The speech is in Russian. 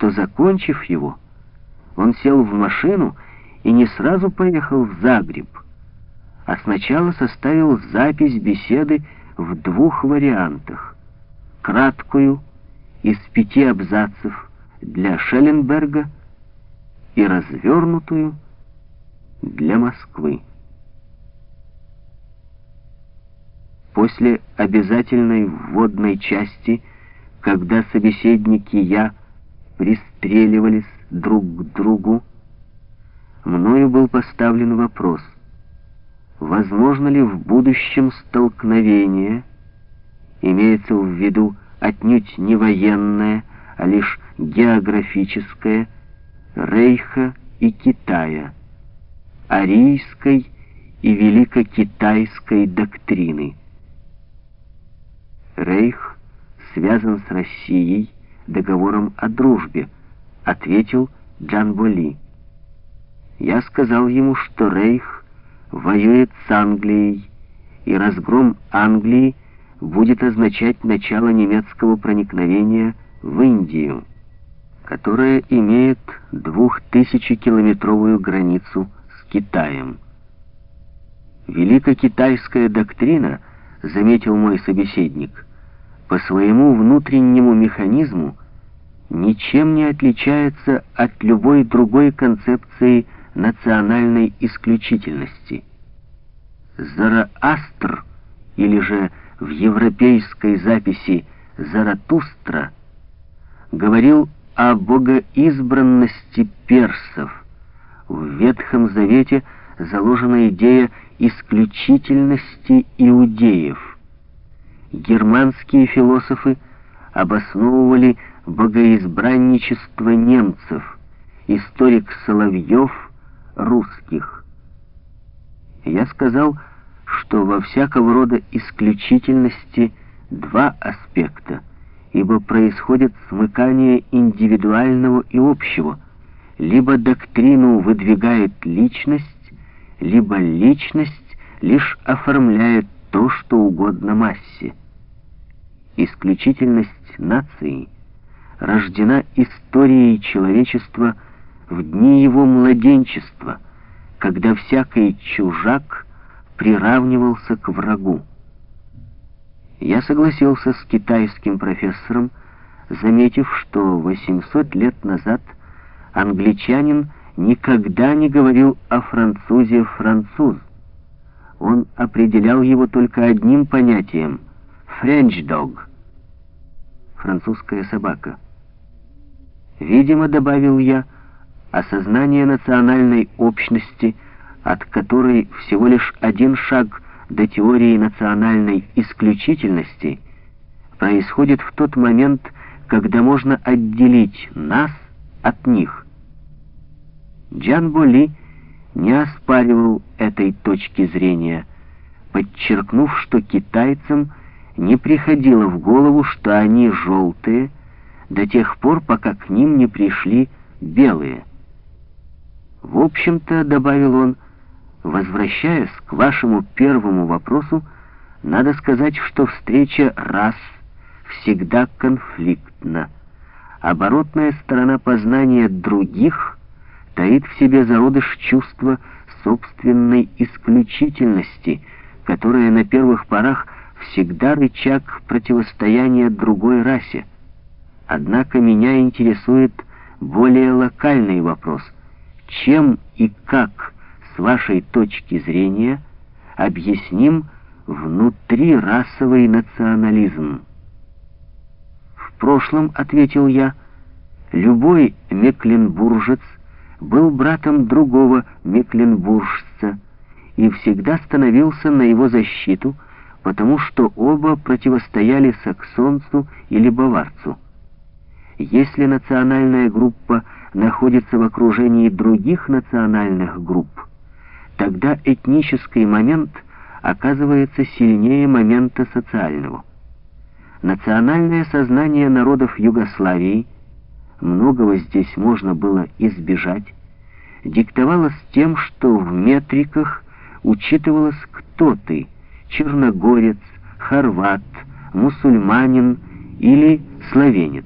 что, закончив его, он сел в машину и не сразу поехал в Загреб, а сначала составил запись беседы в двух вариантах. Краткую, из пяти абзацев, для Шелленберга и развернутую для Москвы. После обязательной вводной части, когда собеседники «я» пристреливались друг к другу, мною был поставлен вопрос, возможно ли в будущем столкновение, имеется в виду отнюдь не военное, а лишь географическое, Рейха и Китая, арийской и великокитайской доктрины. Рейх связан с Россией договором о дружбе, ответил Джан Боли. Я сказал ему, что Рейх воюет с Англией, и разгром Англии будет означать начало немецкого проникновения в Индию, которая имеет двухтысячекилометровую границу с Китаем. Великокитайская доктрина, заметил мой собеседник, по своему внутреннему механизму ничем не отличается от любой другой концепции национальной исключительности. Зараастр, или же в европейской записи Заратустра, говорил о богоизбранности персов. В Ветхом Завете заложена идея исключительности иудеев. Германские философы обосновывали богоизбранничество немцев, историк Соловьев — русских. Я сказал, что во всякого рода исключительности два аспекта, ибо происходит смыкание индивидуального и общего. Либо доктрину выдвигает личность, либо личность лишь оформляет то, что угодно массе. Исключительность нации рождена историей человечества в дни его младенчества, когда всякий чужак приравнивался к врагу. Я согласился с китайским профессором, заметив, что 800 лет назад англичанин никогда не говорил о французе «француз». Он определял его только одним понятием — «French dog» — французская собака. Видимо, добавил я, осознание национальной общности, от которой всего лишь один шаг до теории национальной исключительности, происходит в тот момент, когда можно отделить нас от них. Джан Боли не оспаривал этой точки зрения, подчеркнув, что китайцам не приходило в голову, что они желтые, до тех пор, пока к ним не пришли белые. В общем-то, добавил он, возвращаясь к вашему первому вопросу, надо сказать, что встреча рас всегда конфликтна. Оборотная сторона познания других таит в себе зародыш чувства собственной исключительности, которое на первых порах всегда рычаг противостояния другой расе. Однако меня интересует более локальный вопрос. Чем и как, с вашей точки зрения, объясним внутрирасовый национализм? В прошлом, ответил я, любой мекленбуржец был братом другого мекленбуржца и всегда становился на его защиту, потому что оба противостояли саксонцу или баварцу. Если национальная группа находится в окружении других национальных групп, тогда этнический момент оказывается сильнее момента социального. Национальное сознание народов Югославии, многого здесь можно было избежать, диктовалось тем, что в метриках учитывалось кто ты, черногорец, хорват, мусульманин или словенец.